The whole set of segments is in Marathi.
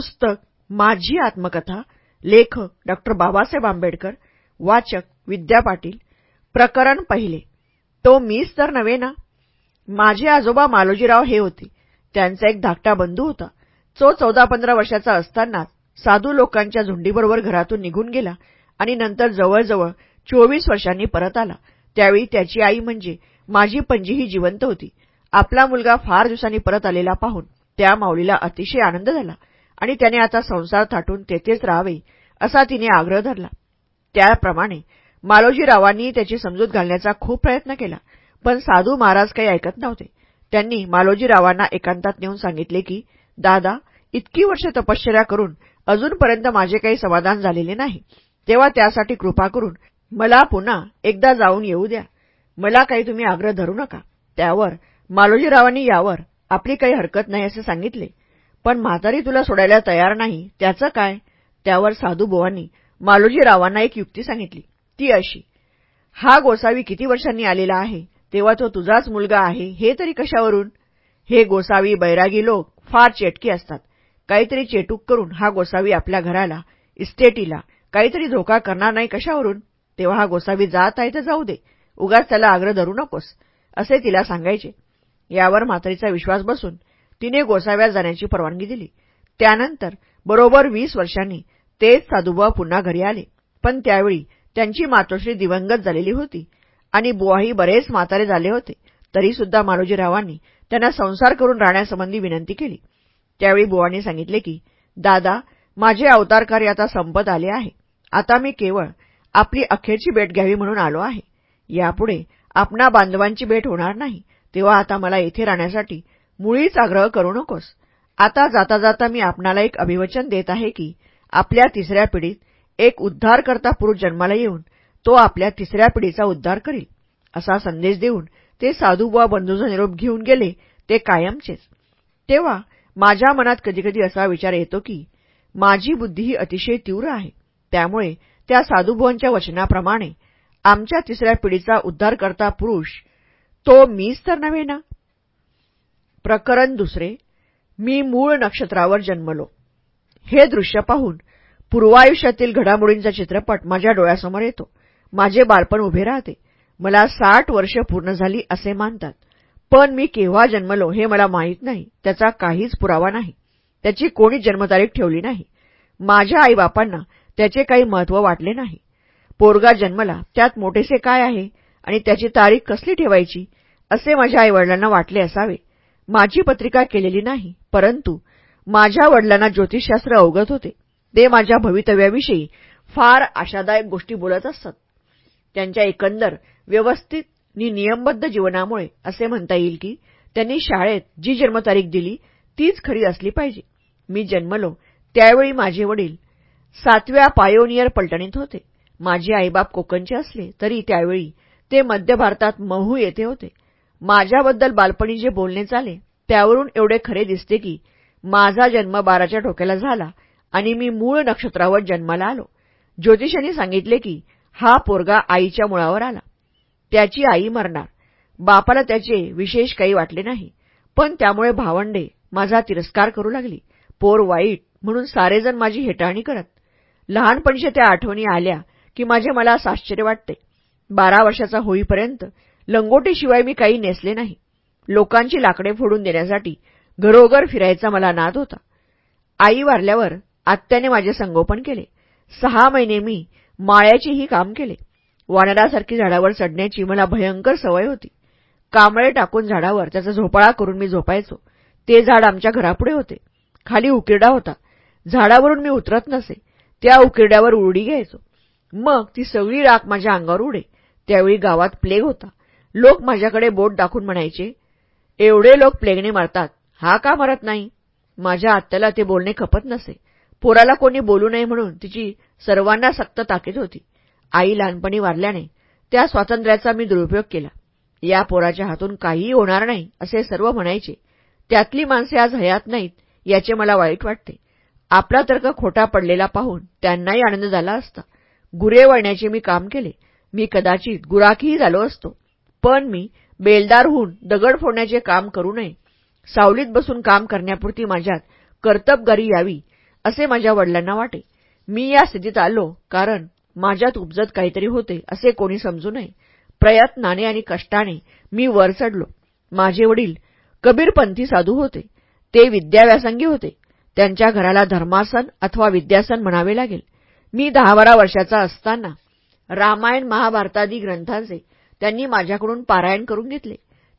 पुस्तक माझी आत्मकथा लेखक डॉक्टर बाबासाहेब आंबेडकर वाचक विद्या पाटील प्रकरण पहिले. तो मीच तर नव्हे ना? माझे आजोबा मालोजीराव हे होते. त्यांचा एक धाकटा बंधू होता. तो चौदा पंधरा वर्षाचा असतानाच साधू लोकांच्या झुंडीबरोबर घरातून निघून गेला आणि नंतर जवळजवळ चोवीस वर्षांनी परत आला. त्यावेळी त्याची आई म्हणजे माझी पणजी ही जिवंत होती. आपला मुलगा फार दिवसांनी परत आलेला पाहून त्या माऊलीला अतिशय आनंद झाला. आणि त्याने आता संसार थाटून तेथेच राहावे असा तिने आग्रह धरला. त्याप्रमाणे मालोजीरावांनी त्याची समजूत घालण्याचा खूप प्रयत्न केला पण साधू महाराज काही ऐकत नव्हते. त्यांनी मालोजीरावांना एकांतात नेऊन सांगितले की दादा इतकी वर्ष तपश्चर्या करून अजूनपर्यंत माझे काही समाधान झालेले नाही. तेव्हा त्यासाठी कृपा करून मला पुन्हा एकदा जाऊन येऊ द्या. मला काही तुम्ही आग्रह धरू नका. त्यावर मालोजीरावांनी यावर आपली काही हरकत नाही असे सांगितले. पण म्हातारी तुला सोडायला तयार नाही त्याचं काय? त्यावर साधूबोवांनी मालोजीरावांना एक युक्ती सांगितली. ती अशी हा गोसावी किती वर्षांनी आलेला आहे? तेव्हा तो तुझाच मुलगा आहे हे तरी कशावरून? हे गोसावी बैरागी लोक फार चेटकी असतात. काहीतरी चेटूक करून हा गोसावी आपल्या घराला इस्टेटीला काहीतरी धोका करणार नाही कशावरून? तेव्हा हा गोसावी जात आहे तर जाऊ दे उगाच त्याला आग्रह धरू नकोस असे तिला सांगायचे. यावर म्हातारीचा विश्वास बसून तिने गोसाव्यात जाण्याची परवानगी दिली. त्यानंतर बरोबर वीस वर्षांनी तेच साधुबा पुन्हा घरी आले. पण त्यावेळी त्यांची मातोश्री दिवंगत झालेली होती आणि बुवाही बरेच म्हातारे झाले होते. तरीसुद्धा मालोजीरावांनी त्यांना संसार करून राहण्यासंबंधी विनंती केली. त्यावेळी बुवांनी सांगितले की दादा माझे अवतार कार्य आता संपत आले आहे. आता मी केवळ आपली अखेरची भेट घ्यावी म्हणून आलो आहे. यापुढे आपणा बांधवांची भेट होणार नाही. तेव्हा आता मला येथे राहण्यासाठी मुळीच आग्रह करू नकोस. आता जाता जाता मी आपणाला एक अभिवचन देत आहे की आपल्या तिसऱ्या पिढीत एक उद्धारकर्ता पुरुष जन्माला येऊन तो आपल्या तिसऱ्या पिढीचा उद्धार करील असा संदेश देऊन ते साधूबुवा बंधूचा निरोप घेऊन गेले ते कायमचेच. तेव्हा माझ्या मनात कधीकधी असा विचार येतो की माझी बुद्धी ही अतिशय तीव्र आहे. त्यामुळे त्या साधूबुवांच्या वचनाप्रमाणे आमच्या तिसऱ्या पिढीचा उद्धारकर्ता पुरुष तो मीच तर नव्हे ना? प्रकरण दुसरे मी मूळ नक्षत्रावर जन्मलो. हे दृश्य पाहून पूर्वायुष्यातील घडामोडींचा चित्रपट माझ्या डोळ्यासमोर येतो. माझे बालपण उभे राहते. मला साठ वर्ष पूर्ण झाली असे मानतात. पण मी केव्हा जन्मलो हे मला माहीत नाही. त्याचा काहीच पुरावा नाही. त्याची कोणी जन्मतारीख ठेवली नाही. माझ्या आईबापांना त्याचे काही महत्त्व वाटले नाही. पोरगा जन्मला त्यात मोठेसे काय आहे? आणि त्याची तारीख कसली ठेवायची? असे माझ्या आईवडिलांना वाटले असावे. माझी पत्रिका केलेली नाही परंतु माझ्या वडिलांना ज्योतिषशास्त्र अवगत होते. ते माझ्या भवितव्याविषयी फार आशादायक गोष्टी बोलत असतात त्यांच्या एकंदर व्यवस्थित नि नियमबद्ध जीवनामुळे असे म्हणता येईल की त्यांनी शाळेत जी जन्मतारीख दिली तीच खरी असली पाहिजे. मी जन्मलो त्यावेळी माझे वडील सातव्या पायोनियर पलटणीत होते. माझे आईबाप कोकणचे असले तरी त्यावेळी ते मध्य भारतात महू येथे होते. माझ्याबद्दल बालपणी जे बोलणे चाले त्यावरून एवढे खरे दिसते की माझा जन्म बाराच्या ठोक्याला झाला आणि मी मूळ नक्षत्रावर जन्माला आलो. ज्योतिषांनी सांगितले की हा पोरगा आईच्या मुळावर आला. त्याची आई मरणार. बापाला त्याचे विशेष काही वाटले नाही. पण त्यामुळे भावंडे माझा तिरस्कार करू लागली. पोर वाईट म्हणून सारेजण माझी हेटाळणी करत. लहानपणीच्या त्या आठवणी आल्या की माझे मला आश्चर्य वाटते. बारा वर्षाचा होईपर्यंत लंगोटीशिवाय मी काही नेसले नाही. लोकांची लाकडे फोडून देण्यासाठी घरोघर फिरायचा मला नाद होता. आई वारल्यावर आत्याने माझे संगोपन केले. सहा महिने मी माळ्याचेही काम केले. वानरासारखी झाडावर चढण्याची मला भयंकर सवय होती. कांबळे टाकून झाडावर त्याचा झोपाळा करून मी झोपायचो. ते झाड आमच्या घरापुढे होते. खाली उकिरडा होता. झाडावरून मी उतरत नसे. त्या उकिरड्यावर उरडी घ्यायचो. मग ती सगळी राख माझ्या अंगावर उडे. त्यावेळी गावात प्लेग होता. लोक माझ्याकडे बोट दाखवून म्हणायचे एवढे लोक प्लेगने मारतात हा का मरत नाही? माझ्या आत्याला ते बोलणे खपत नसे. पोराला कोणी बोलू नये म्हणून तिची सर्वांना सक्त ताकीद होती. आई लहानपणी वारल्याने त्या स्वातंत्र्याचा मी दुरुपयोग केला. या पोराच्या हातून काहीही होणार नाही असे सर्व म्हणायचे. त्यातली माणसे आज हयात नाहीत याचे मला वाईट वाटते. आपला तर्क खोटा पडलेला पाहून त्यांनाही आनंद झाला असता. गुरे वळण्याचे मी काम केले. मी कदाचित गुराखीही झालो असतो. पण मी बेलदार होऊन दगड फोडण्याचे काम करू नये. सावलीत बसून काम करण्यापुरती माझ्यात कर्तबगारी यावी असे माझ्या वडिलांना वाटे. मी या स्थितीत आलो कारण माझ्यात उपजत काहीतरी होते असे कोणी समजू नये. प्रयत्नाने आणि कष्टाने मी वर चढलो. माझे वडील कबीरपंथी साधू होते. ते विद्याव्यासंगी होते. त्यांच्या घराला धर्मासन अथवा विद्यासन म्हणावे लागेल. मी दहा बारा वर्षाचा असताना रामायण महाभारतादी ग्रंथांचे त्यांनी माझ्याकडून पारायण करून घेतले.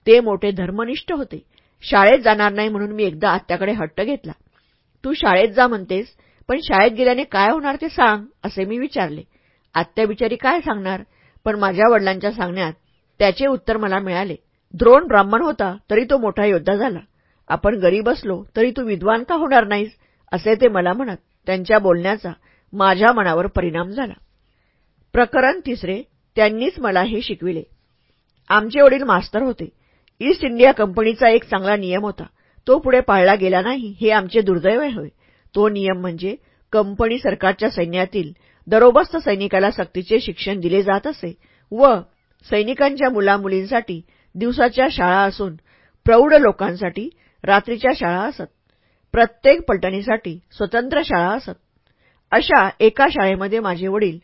ते मोठे धर्मनिष्ठ होते. शाळेत जाणार नाही म्हणून मी एकदा आत्याकडे हट्ट घेतला. तू शाळेत जा म्हणतेस पण शाळेत गेल्याने काय होणार ते सांग असे मी विचारले. आत्या बिचारी काय सांगणार? पण माझ्या वडिलांच्या सांगण्यात त्याचे उत्तर मला मिळाले. द्रोण ब्राह्मण होता तरी तो मोठा योद्धा झाला. आपण गरीब असलो तरी तू विद्वान का होणार नाहीस? असे ते मला म्हणत त्यांच्या बोलण्याचा माझ्या मनावर परिणाम झाला. प्रकरण तिसरे त्यांनीच मला हे शिकविले. आमचे वडील मास्तर होते. ईस्ट इंडिया कंपनीचा एक चांगला नियम होता. तो पुढे पाळला गेला नाही हे आमचे दुर्दैव होय. तो नियम म्हणजे कंपनी सरकारच्या सैन्यातील दरोबस्त सैनिकाला सक्तीचे शिक्षण दिले जात असे व सैनिकांच्या मुलामुलींसाठी दिवसाच्या शाळा असून प्रौढ लोकांसाठी रात्रीच्या शाळा असत. प्रत्येक पलटणीसाठी स्वतंत्र शाळा असत. अशा एका शाळेमध्ये माझे वडील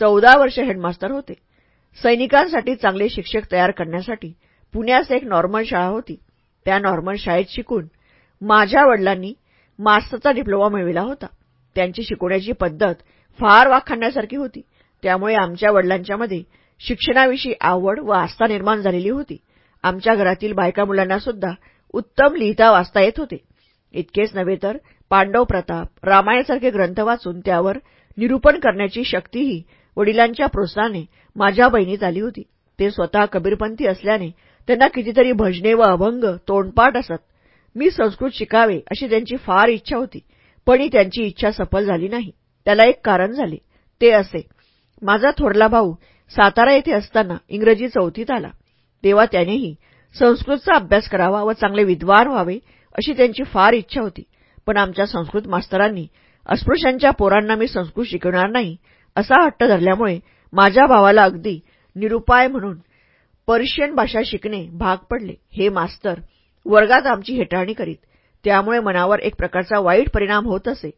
चौदा वर्ष हेडमास्तर होते. सैनिकांसाठी चांगले शिक्षक तयार करण्यासाठी पुण्यास एक नॉर्मल शाळा होती. त्या नॉर्मल शाळेत शिकून माझ्या वडिलांनी मास्तरचा डिप्लोमा मिळविला होता. त्यांची शिकवण्याची पद्धत फार वाखाणण्यासारखी होती. त्यामुळे आमच्या वडिलांच्यामध्ये शिक्षणाविषयी आवड व आस्था निर्माण झालेली होती. आमच्या घरातील बायका मुलांना सुद्धा उत्तम लिहिता वाचता येत होते. इतकेच नव्हे तर पांडव प्रताप रामायणासारखे ग्रंथ वाचून त्यावर निरूपण करण्याची शक्तीही वडिलांच्या प्रोत्साहाने माझ्या बहिणीत आली होती. ते स्वतः कबीरपंथी असल्याने त्यांना कितीतरी भजने व अभंग तोंडपाठ असत. मी संस्कृत शिकावे अशी त्यांची फार इच्छा होती पण ही त्यांची इच्छा सफल झाली नाही. त्याला एक कारण झाले. ते असे. माझा थोरला भाऊ सातारा येथे असताना इंग्रजी चौथीत आला. तेव्हा त्यानेही संस्कृतचा अभ्यास करावा व चांगले विद्वान व्हावे अशी त्यांची फार इच्छा होती. पण आमच्या संस्कृत मास्तरांनी अस्पृश्यांच्या पोरांना मी संस्कृत शिकवणार नाही असा हट्ट धरल्यामुळे माझ्या भावाला अगदी निरुपाय म्हणून पर्शियन भाषा शिकणे भाग पडले. हे मास्तर वर्गात आमची हेटाळणी करीत त्यामुळे मनावर एक प्रकारचा वाईट परिणाम होत असे.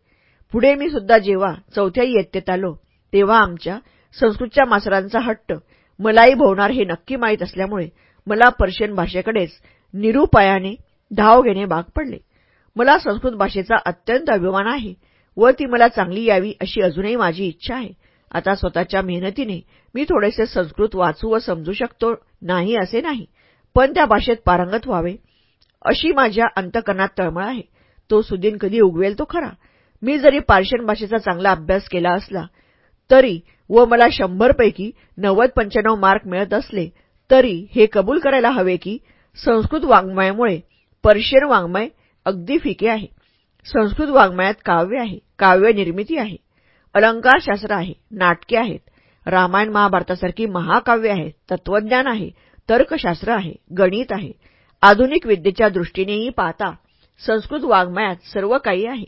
पुढे मी सुद्धा जेव्हा चौथ्या इयत्तेत आलो तेव्हा आमच्या संस्कृतच्या मास्तरांचा हट्ट मलाही भोवणार हे नक्की माहीत असल्यामुळे मला पर्शियन भाषेकडेच निरुपायाने धाव घेणे भाग पडले. मला संस्कृत भाषेचा अत्यंत अभिमान आहे व ती मला चांगली यावी अशी अजूनही माझी इच्छा आहे. आता स्वतःच्या मेहनतीने मी थोडेसे संस्कृत वाचू व समजू शकतो नाही असे नाही पण त्या भाषेत पारंगत व्हावे अशी माझ्या अंतकरणात तळमळ आहे. तो सुदीन कधी उगवेल तो खरा. मी जरी पार्शियन भाषेचा चांगला अभ्यास केला असला तरी व मला शंभरपैकी नव्वद पंच्याण्णव मार्क मिळत असले तरी हे कबूल करायला हवे की संस्कृत वाङ्मयामुळे पर्शियन वाङ्मय अगदी फिके आहे. संस्कृत वाङ्मयात काव्य आहे काव्य निर्मिती आहे. अलंकारशास्त्र आहे नाटके आहेत रामायण महाभारतासारखी महाकाव्य आहेत तत्वज्ञान आहे तर्कशास्त्र आहे गणित आहे. आधुनिक विद्येच्या दृष्टीनेही पाहता संस्कृत वाङ्मयात सर्व काही आहे.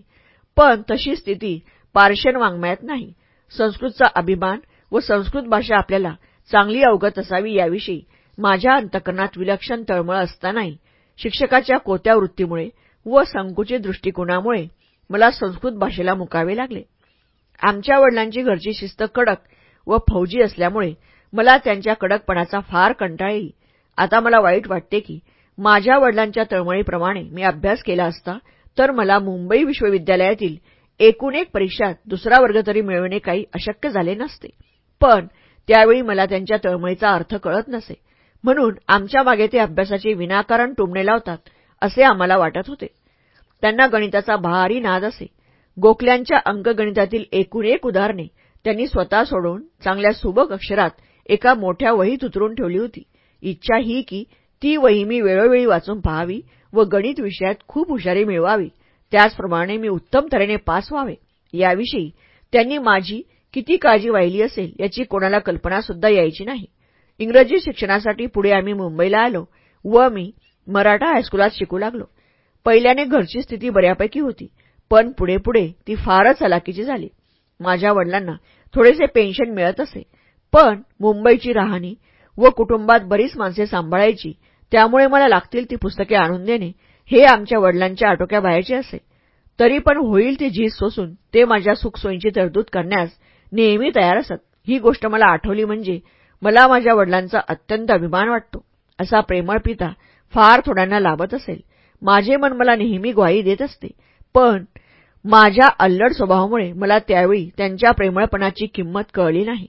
पण तशी स्थिती पार्शियन वाङ्मयात नाही. संस्कृतचा अभिमान व संस्कृत भाषा आपल्याला चांगली अवगत असावी याविषयी माझ्या अंतकरणात विलक्षण तळमळ असतानाही शिक्षकाच्या कोत्या वृत्तीमुळे व संकुचित दृष्टिकोनामुळे मला संस्कृत भाषेला मुकावे लागले. आमच्या वडिलांची घरची शिस्त कडक व फौजी असल्यामुळे मला त्यांच्या कडकपणाचा फार कंटाळ येई. आता मला वाईट वाटते की माझ्या वडिलांच्या तळमळीप्रमाणे मी अभ्यास केला असता तर मला मुंबई विश्वविद्यालयातील एकूण एक परीक्षात दुसरा वर्ग तरी मिळवणे काही अशक्य झाले नसते. पण त्यावेळी मला त्यांच्या तळमळीचा अर्थ कळत नसे. म्हणून आमच्या मागे ते अभ्यासाचे विनाकारण टुमणे लावतात असे आम्हाला वाटत होते. त्यांना गणिताचा भारी नाद असे. गोखल्यांच्या अंकगणितातील एकूण एक उदाहरणे त्यांनी स्वतः सोडून चांगल्या सुबक अक्षरात एका मोठ्या वहीत उतरून ठेवली होती. इच्छा ही की ती वही मी वेळोवेळी वाचून पाहावी व गणित विषयात खूप हुशारी मिळवावी. त्याचप्रमाणे मी उत्तम तऱ्हेने पास व्हावे. याविषयी त्यांनी माझी किती काळजी वाहिली असेल याची कोणाला कल्पनासुद्धा यायची नाही. इंग्रजी शिक्षणासाठी पुढे आम्ही मुंबईला आलो व मी मराठा हायस्कुलात शिकू लागलो. पहिल्याने घरची स्थिती बऱ्यापैकी होती. पण पुढे पुढे ती फारच हलाकीची झाली. माझ्या वडिलांना थोडेसे पेन्शन मिळत असे पण मुंबईची राहणी व कुटुंबात बरीच माणसे सांभाळायची त्यामुळे मला लागतील ती पुस्तके आणून देणे हे आमच्या वडिलांच्या आटोक्याबाहेरचे असे. तरी पण होईल ती झीज सोसून ते माझ्या सुखसोयींची तरतूद करण्यास नेहमी तयार असत. ही गोष्ट मला आठवली म्हणजे मला माझ्या वडिलांचा अत्यंत अभिमान वाटतो. असा प्रेमळ पिता फार थोड्यांना लाभत असेल. माझे मन मला नेहमी ग्वाही देत असते. पण माझ्या अल्लड स्वभावामुळे मला त्यावेळी त्यांच्या प्रेमळपणाची किंमत कळली नाही.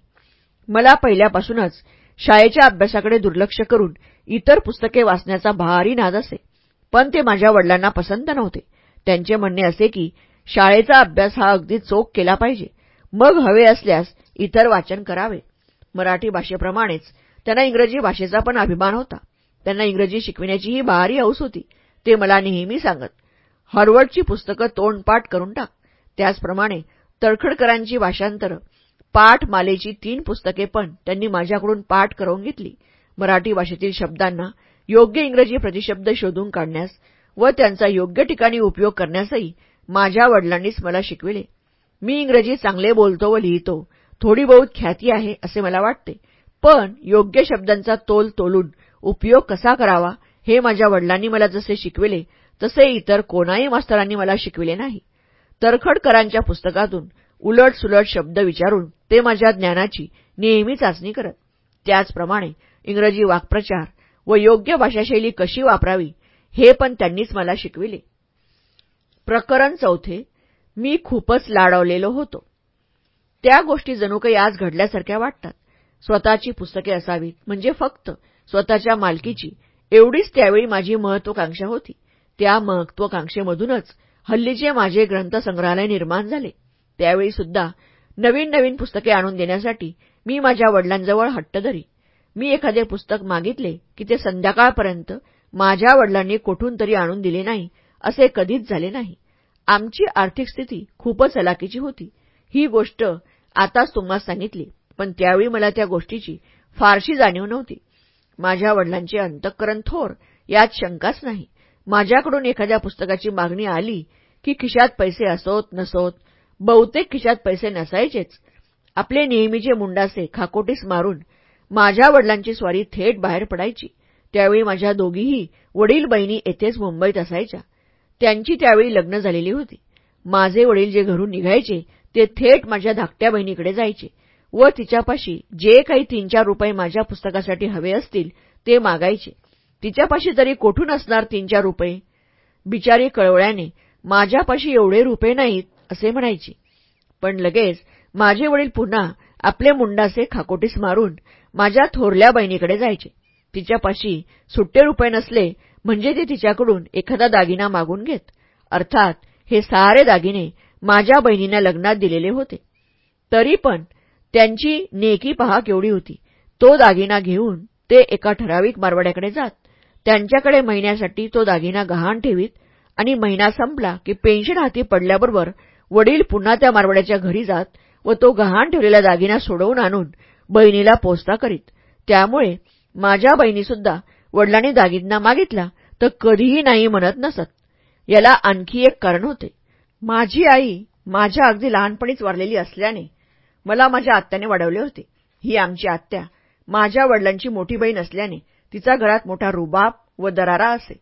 मला पहिल्यापासूनच शाळेच्या अभ्यासाकडे दुर्लक्ष करून इतर पुस्तके वाचण्याचा भारी नाद असे पण ते माझ्या वडिलांना पसंत नव्हते. त्यांचे म्हणणे असे की शाळेचा अभ्यास हा अगदी चोख केला पाहिजे. मग हवे असल्यास इतर वाचन करावे. मराठी भाषेप्रमाणेच त्यांना इंग्रजी भाषेचा पण अभिमान होता. त्यांना इंग्रजी शिकविण्याचीही भारी हौस होती. ते मला नेहमी सांगत हॉर्वर्डची पुस्तकं तोंडपाठ करून टाक. त्याचप्रमाणे तळखडकरांची भाषांतर. पाठमालेची तीन पुस्तके पण त्यांनी माझ्याकडून पाठ करून घेतली. मराठी भाषेतील शब्दांना योग्य इंग्रजी प्रतिशब्द शोधून काढण्यास व त्यांचा योग्य ठिकाणी उपयोग करण्यासही माझ्या वडिलांनीच मला शिकविले. मी इंग्रजी चांगले बोलतो व लिहितो. थोडी बहुत ख्याती आहे असे मला वाटते. पण योग्य शब्दांचा तोल तोलून उपयोग कसा करावा हे माझ्या वडिलांनी मला जसे शिकविले तसे इतर कोणाही मास्तरांनी मला शिकविले नाही. तरखडकरांच्या पुस्तकातून उलट सुलट शब्द विचारून ते माझ्या ज्ञानाची नेहमी चाचणी करत. त्याचप्रमाणे इंग्रजी वाक्प्रचार व योग्य भाषाशैली कशी वापरावी हे पण त्यांनीच मला शिकविले. प्रकरण चौथे मी खूपच लाडवलेलो होतो. त्या गोष्टी जणू काही आज घडल्यासारख्या वाटतात. स्वतःची पुस्तके असावीत म्हणजे फक्त स्वतःच्या मालकीची एवढीच त्यावेळी माझी महत्वाकांक्षा होती. त्या महत्वाकांक्षेमधूनच हल्लीचे माझे ग्रंथसंग्रहालय निर्माण झाले. त्यावेळी सुद्धा नवीन नवीन पुस्तके आणून देण्यासाठी मी माझ्या वडिलांजवळ हट्ट धरी. मी एखादे पुस्तक मागितले की ते संध्याकाळपर्यंत माझ्या वडिलांनी कोठून तरी आणून दिले नाही असे कधीच झाले नाही. आमची आर्थिक स्थिती खूपच हलाकीची होती. ही गोष्ट आताच तुम्हाला सांगितली पण त्यावेळी मला त्या गोष्टीची फारशी जाणीव नव्हती. माझ्या वडिलांचे अंतःकरण थोर यात शंकाच नाही. माझ्याकडून एखाद्या पुस्तकाची मागणी आली की खिशात पैसे असोत नसोत बहुतेक खिशात पैसे नसायचेच. आपले नेहमीचे मुंडासे खाकोटीस मारून माझ्या वडिलांची स्वारी थेट बाहेर पडायची. त्यावेळी माझ्या दोघीही वडील बहिणी येथेच मुंबईत असायच्या. त्यांची त्यावेळी लग्न झालेली होती. माझे वडील जे घरून निघायचे ते थेट माझ्या धाकट्या बहिणीकडे जायचे व तिच्यापाशी जे काही तीन चार रुपये माझ्या पुस्तकासाठी हवे असतील ते मागायचे. तिच्यापाशी तरी कोठून असणार तीन चार रुपये? बिचारी कळवळ्याने माझ्यापाशी एवढे रुपये नाहीत असे म्हणायचे. पण लगेच माझे वडील पुन्हा आपले मुंडासे खाकोटीस मारून माझ्या थोरल्या बहिणीकडे जायचे. तिच्यापाशी सुट्टे रुपये नसले म्हणजे ते तिच्याकडून एखादा दागिना मागून घेत. अर्थात हे सारे दागिने माझ्या बहिणींना लग्नात दिलेले होते. तरी पण त्यांची नेकी पहा केवढी होती. तो दागिना घेऊन ते एका ठराविक मारवाड्याकडे जात. त्यांच्याकडे महिन्यासाठी तो दागिना गहाण ठेवीत आणि महिना संपला की पेन्शन हाती पडल्याबरोबर वडील पुन्हा त्या मारवाड्याच्या घरी जात व तो गहाण ठेवलेला दागिना सोडवून आणून बहिणीला पोचता करीत. त्यामुळे माझ्या बहिणीसुद्धा वडिलांनी दागिना मागितला तर कधीही नाही म्हणत नसत. याला आणखी एक कारण होते. माझी आई माझ्या अगदी लहानपणीच वारलेली असल्याने मला माझ्या आत्याने वाढवले होते. ही आमची आत्या. माझ्या वडिलांची मोठी बहीण असल्याने तिचा घरात मोठा रुबाब व दरारा असे.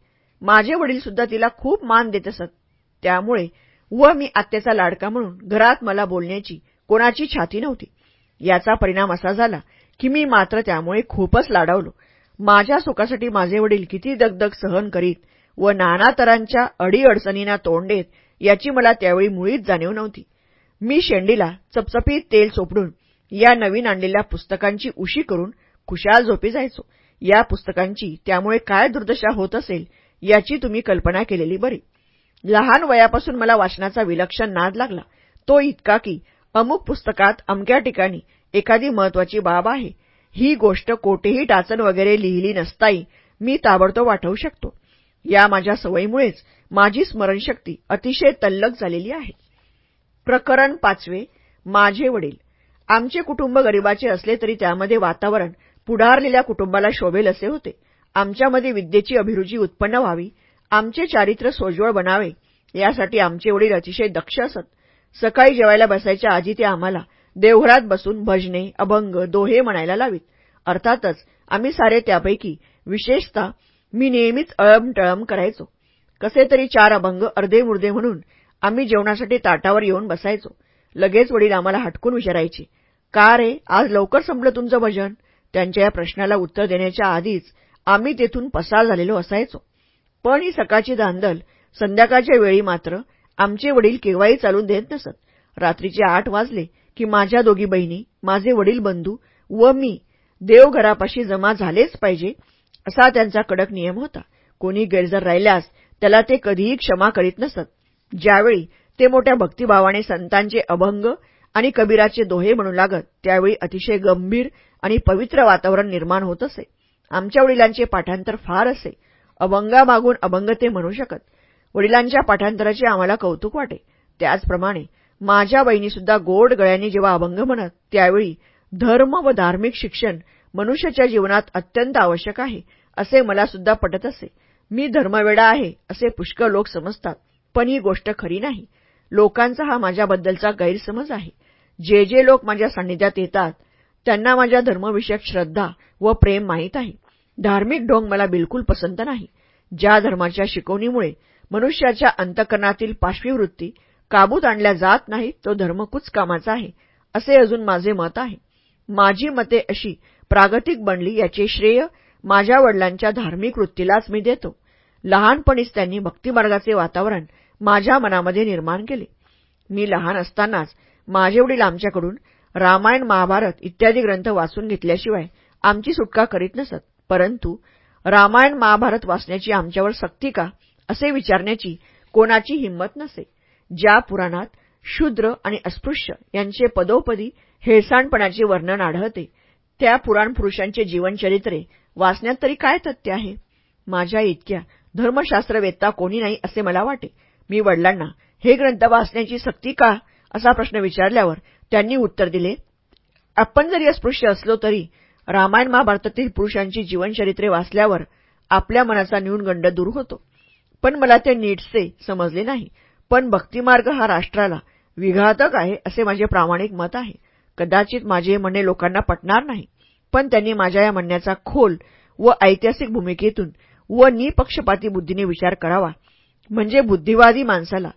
माझे वडील सुद्धा तिला खूप मान देत असत. त्यामुळे व मी आत्याचा लाडका म्हणून घरात मला बोलण्याची कोणाची छाती नव्हती. याचा परिणाम असा झाला की मी मात्र त्यामुळे खूपच लाडावलो. माझ्या सुखासाठी माझे वडील किती दगदग सहन करीत व नाना तरांच्या अडीअडचणींना तोंड देत याची मला त्यावेळी मुळीच जाणीव नव्हती. मी शेंडीला चपचपीत तेल चोपडून या नवीन आणलेल्या पुस्तकांची उशी करून खुशाल झोपी जायचो. या पुस्तकांची त्यामुळे काय दुर्दशा होत असेल याची तुम्ही कल्पना केलेली बरी. लहान वयापासून मला वाचनाचा विलक्षण नाद लागला. तो इतका की अमुक पुस्तकात अमक्या ठिकाणी एखादी महत्वाची बाब आहे. ही गोष्ट कोठेही टाचन वगैरे लिहिली नसताही मी ताबडतोब आठवू शकतो. या माझ्या सवयीमुळेच माझी स्मरणशक्ती अतिशय तल्लक झालेली आहे. प्रकरण पाचवे माझे वडील. आमचे कुटुंब गरिबाचे असले तरी त्यामध्ये वातावरण पुढारलेल्या कुटुंबाला शोभेल असे होते. आमच्यामध्ये विद्येची अभिरुची उत्पन्न व्हावी आमचे चारित्र्य सोज्वळ बनावे यासाठी आमचे वडील अतिशय दक्ष असत. सकाळी जेवायला बसायच्या आधी ते आम्हाला देवघरात बसून भजने अभंग दोहे म्हणायला लावीत. अर्थातच आम्ही सारे त्यापैकी विशेषतः मी नेहमीच अळमटळम करायचो. कसे तरी चार अभंग अर्धे मुर्दे म्हणून आम्ही जेवणासाठी ताटावर येऊन बसायचो. लगेच वडील आम्हाला हटकून विचारायचे का रे आज लवकर संपलं तुमचं भजन? त्यांच्या या प्रश्नाला उत्तर देण्याच्या आधीच आम्ही तेथून पसार झालेलो असायचो. पण ही सकाळची धांदल संध्याकाळच्या वेळी मात्र आमचे वडील केव्हाही चालून देत नसत. रात्रीचे आठ वाजले की माझ्या दोघी बहिणी माझे वडील बंधू व मी देवघरापाशी जमा झालेच पाहिजे असा त्यांचा कडक नियम होता. कोणी गैरजर राहिल्यास त्याला ते कधीही क्षमा करीत नसत. ज्यावेळी ते मोठ्या भक्तिभावाने संतांचे अभंग आणि कबीराचे दोहे म्हणू लागत त्यावेळी अतिशय गंभीर आणि पवित्र वातावरण निर्माण होत असे. आमच्या वडिलांचे पाठांतर फार असे. अभंगामागून अभंग ते म्हणू शकत. वडिलांच्या पाठांतराचे आम्हाला कौतुक वाटे. त्याचप्रमाणे माझ्या बहिणीसुद्धा गोड गळ्यांनी जेव्हा अभंग म्हणत त्यावेळी धर्म व धार्मिक शिक्षण मनुष्याच्या जीवनात अत्यंत आवश्यक आहे असे मला सुद्धा पटत असे. मी धर्मवेडा आहे असे पुष्कळ लोक समजतात पण ही गोष्ट खरी नाही. लोकांचा हा माझ्याबद्दलचा गैरसमज आहे. जे जे लोक माझ्या सान्निध्यात येतात त्यांना माझ्या धर्मविषयक श्रद्धा व प्रेम माहीत आहे. धार्मिक ढोंग मला बिलकुल पसंत नाही. ज्या धर्माच्या शिकवणीमुळे मनुष्याच्या अंतकरणातील पाशवीवृत्ती काबूत आणल्या जात नाही तो धर्म कुच कामाचा आहे असे अजून माझे मत आहे. माझी मते अशी प्रागतिक बनली याचे श्रेय माझ्या वडिलांच्या धार्मिक वृत्तीलाच मी देतो. लहानपणीच त्यांनी भक्तिमार्गाचे वातावरण माझ्या मनामध्ये निर्माण केले. मी लहान असतानाच माझे वडील आमच्याकडून रामायण महाभारत इत्यादी ग्रंथ वाचून घेतल्याशिवाय आमची सुटका करीत नसत. परंतु रामायण महाभारत वाचण्याची आमच्यावर सक्ती का असे विचारण्याची कोणाची हिंमत नसे. ज्या पुराणात शूद्र आणि अस्पृश्य यांचे पदोपदी हेळसाणपणाचे वर्णन आढळते त्या पुराण पुरुषांचे जीवनचरित्रे वाचण्यात तरी काय तथ्य आहे? माझ्या इतक्या धर्मशास्त्रवेत्ता कोणी नाही असे मला वाटे. मी वडिलांना हे ग्रंथ वाचण्याची सक्ती का असा प्रश्न विचारल्यावर त्यांनी उत्तर दिले आपण जरी अस्पृश्य असलो तरी रामायण महाभारतातील पुरुषांची जीवनचरित्रे वाचल्यावर आपल्या मनाचा न्यूनगंड दूर होतो. पण मला ते नीटसे समजले नाही. पण भक्तिमार्ग हा राष्ट्राला विघातक आहे असे माझे प्रामाणिक मत आहे. कदाचित माझे म्हणणे लोकांना पटणार नाही. पण त्यांनी माझ्या या म्हणण्याचा खोल व ऐतिहासिक भूमिकेतून व निपक्षपाती बुद्धीने विचार करावा. म्हणजे बुद्धिवादी माणसाला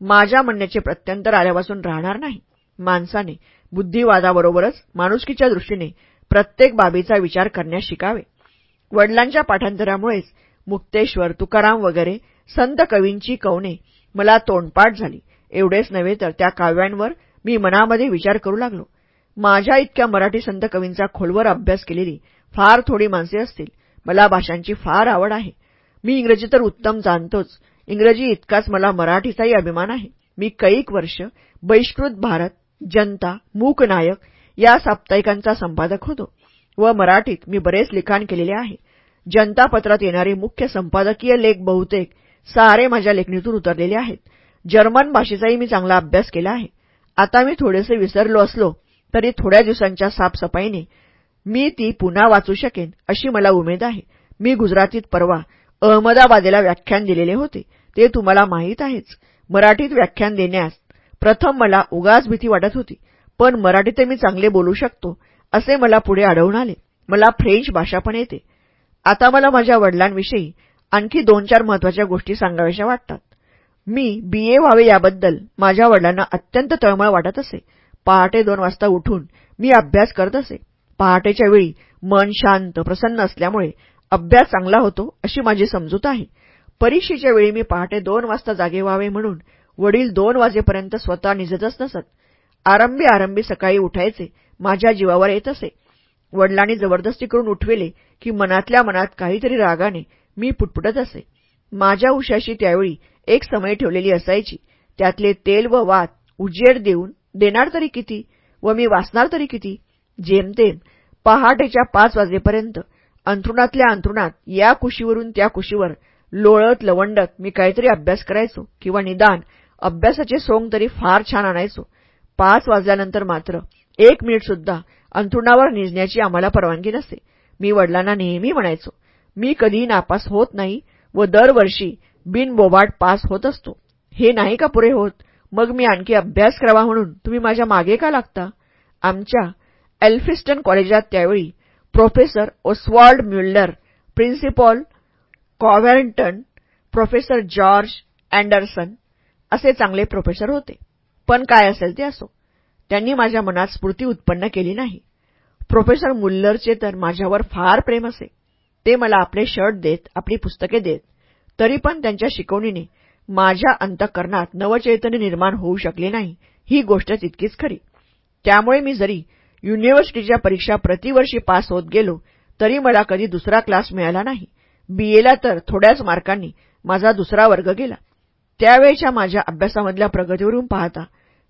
माझ्या म्हणण्याचे प्रत्यंतर आल्यापासून राहणार नाही. माणसाने बुद्धिवादाबरोबरच माणुसकीच्या दृष्टीने प्रत्येक बाबीचा विचार करण्यास शिकावे. वडिलांच्या पाठांतरामुळेच मुक्तेश्वर तुकाराम वगैरे संत कवींची कवने मला तोंडपाठ झाली. एवढेच नव्हे तर त्या काव्यांवर मी मनामध्ये विचार करू लागलो. माझ्या इतक्या मराठी संत कवींचा खोलवर अभ्यास केलेली फार थोडी माणसे असतील. मला भाषांची फार आवड आहे. मी इंग्रजी तर उत्तम जाणतोच. इंग्रजी इतकाच मला मराठीचाही अभिमान आहे. मी कैक वर्ष बहिष्कृत भारत जनता मूकनायक या साप्ताहिकांचा संपादक होतो व मराठीत मी बरेच लिखाण केलेले आहे. जनता पत्रात येणारे मुख्य संपादकीय लेख बहुतेक सारे माझ्या लेखणीतून उतरलेले आहेत. जर्मन भाषेचाही मी चांगला अभ्यास केला आहे. आता मी थोडेसे विसरलो असलो तरी थोड्या दिवसांच्या साफसफाईने मी ती पुन्हा वाचू शकेन अशी मला उमेद आहे. मी गुजरातीत परवा अहमदाबादेला व्याख्यान दिलेले होते. ते तुम्हाला माहीत आहेच. मराठीत व्याख्यान देण्यास प्रथम मला उगाच भीती वाटत होती पण मराठीत मी चांगले बोलू शकतो असे मला पुढे आढळून आले. मला फ्रेंच भाषा पण येते. आता मला माझ्या वडिलांविषयी आणखी दोन चार महत्त्वाच्या गोष्टी सांगाव्याशा वाटतात. मी बी ए व्हावे याबद्दल माझ्या वडिलांना अत्यंत तळमळ वाटत असे. पहाटे दोन वाजता उठून मी अभ्यास करत असे. पहाटेच्या वेळी मन शांत प्रसन्न असल्यामुळे अभ्यास चांगला होतो अशी माझी समजूत आहे. परीक्षेच्या वेळी मी पहाटे दोन वाजता जागे व्हावे म्हणून वडील दोन वाजेपर्यंत स्वतः निजतच नसत. आरंभी आरंभी सकाळी उठायचे माझ्या जीवावर येत असे. वडिलांनी जबरदस्ती करून उठवेले की मनातल्या मनात काहीतरी रागाने मी पुटपुटत असे. माझ्या उशाशी त्यावेळी एक समय ठेवलेली असायची. त्यातले तेल व वात उजेड देऊन देणार तरी किती? व मी वाचणार तरी किती? जेमतेम पहाटेच्या पाच वाजेपर्यंत अंथरुणातल्या अंथरुणात या कुशीवरून त्या कुशीवर लोळत लवंडत मी काहीतरी अभ्यास करायचो किंवा निदान अभ्यासाचे सोंग तरी फार छान आणायचो. पाच वाजल्यानंतर मात्र एक मिनिटसुद्धा अंथरुणावर निजण्याची आम्हाला परवानगी नसते. मी वडिलांना नेहमी म्हणायचो मी कधीही नापास होत नाही व दरवर्षी बिनबोबाट पास होत असतो. हे नाही का पुरे होत? मग मी आणखी अभ्यास करावा म्हणून तुम्ही माझ्या मागे का लागता? आमच्या एल्फिस्टन कॉलेजात त्यावेळी professor Oswald Muller principal Covernton professor George Anderson असे चांगले प्रोफेसर होते. पण काय असेल ते असो. त्यांनी माझ्या मनात स्फूर्ती उत्पन्न केली नाही. प्रोफेसर मुल्लरचे तर माझ्यावर फार प्रेम असे. ते मला आपले शर्ट देत आपली पुस्तके देत. तरी पण त्यांच्या शिकवणीने माझ्या अंतःकरणात नवचैतन्य निर्माण होऊ शकले नाही. ही गोष्ट तितकीच खरी. त्यामुळे मी जरी युनिव्हर्सिटीच्या परीक्षा प्रतिवर्षी पास होत गेलो तरी मला कधी दुसरा क्लास मिळाला नाही. बीएला तर थोड्याच मार्कांनी माझा दुसरा वर्ग गेला. त्यावेळच्या माझ्या अभ्यासामधल्या प्रगतीवरून पाहता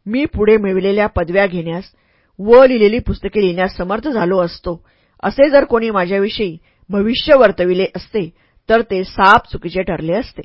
मी पुढे मिळविलेल्या पदव्या घेण्यास व लिहिलेली पुस्तके लिहिण्यास समर्थ झालो असतो. असे जर कोणी माझ्याविषयी भविष्य वर्तविले असते तर ते साप चुकीचे ठरले असते.